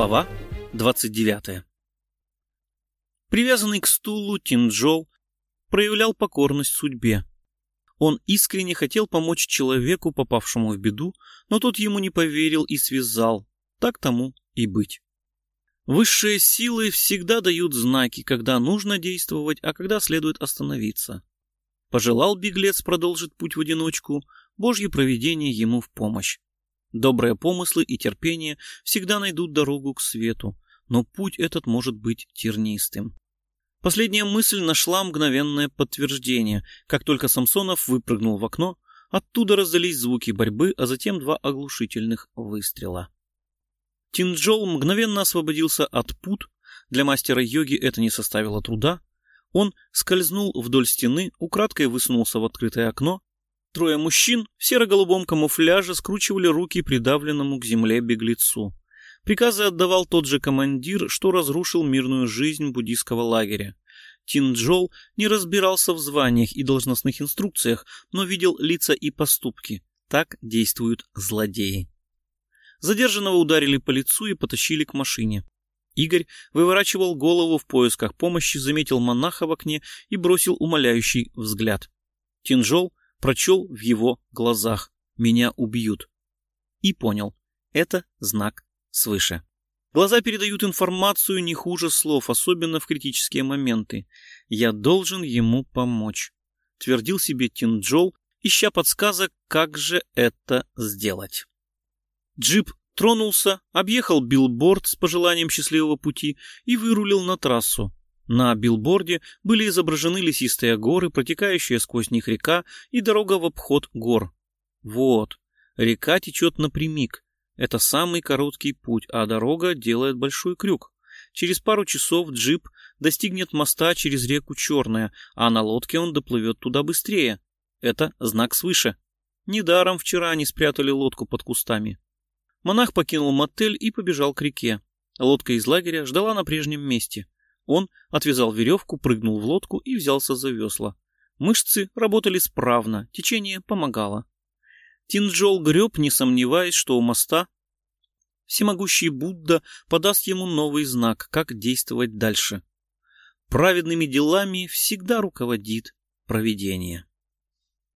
Глава 29 Привязанный к стулу, Тинджол проявлял покорность судьбе. Он искренне хотел помочь человеку, попавшему в беду, но тот ему не поверил и связал. Так тому и быть. Высшие силы всегда дают знаки, когда нужно действовать, а когда следует остановиться. Пожелал беглец продолжить путь в одиночку, Божье провидение ему в помощь. Добрые помыслы и терпение всегда найдут дорогу к свету, но путь этот может быть тернистым. Последняя мысль нашла мгновенное подтверждение. Как только Самсонов выпрыгнул в окно, оттуда раздались звуки борьбы, а затем два оглушительных выстрела. Тинджол мгновенно освободился от пут. Для мастера йоги это не составило труда. Он скользнул вдоль стены, украдкой высунулся в открытое окно. Трое мужчин в серо-голубом камуфляже скручивали руки придавленному к земле беглецу. Приказы отдавал тот же командир, что разрушил мирную жизнь буддийского лагеря. Тинджол не разбирался в званиях и должностных инструкциях, но видел лица и поступки. Так действуют злодеи. Задержанного ударили по лицу и потащили к машине. Игорь выворачивал голову в поисках помощи, заметил монаха в окне и бросил умоляющий взгляд. Тинджол прочел в его глазах «Меня убьют» и понял — это знак свыше. Глаза передают информацию не хуже слов, особенно в критические моменты. «Я должен ему помочь», — твердил себе Тинджол, ища подсказок, как же это сделать. Джип тронулся, объехал билборд с пожеланием счастливого пути и вырулил на трассу. На билборде были изображены лесистые горы, протекающая сквозь них река и дорога в обход гор. Вот, река течет напрямик. Это самый короткий путь, а дорога делает большой крюк. Через пару часов джип достигнет моста через реку Черная, а на лодке он доплывет туда быстрее. Это знак свыше. Недаром вчера они спрятали лодку под кустами. Монах покинул мотель и побежал к реке. Лодка из лагеря ждала на прежнем месте. Он отвязал веревку, прыгнул в лодку и взялся за весла. Мышцы работали справно, течение помогало. Тинджол греб, не сомневаясь, что у моста всемогущий Будда подаст ему новый знак, как действовать дальше. Праведными делами всегда руководит провидение.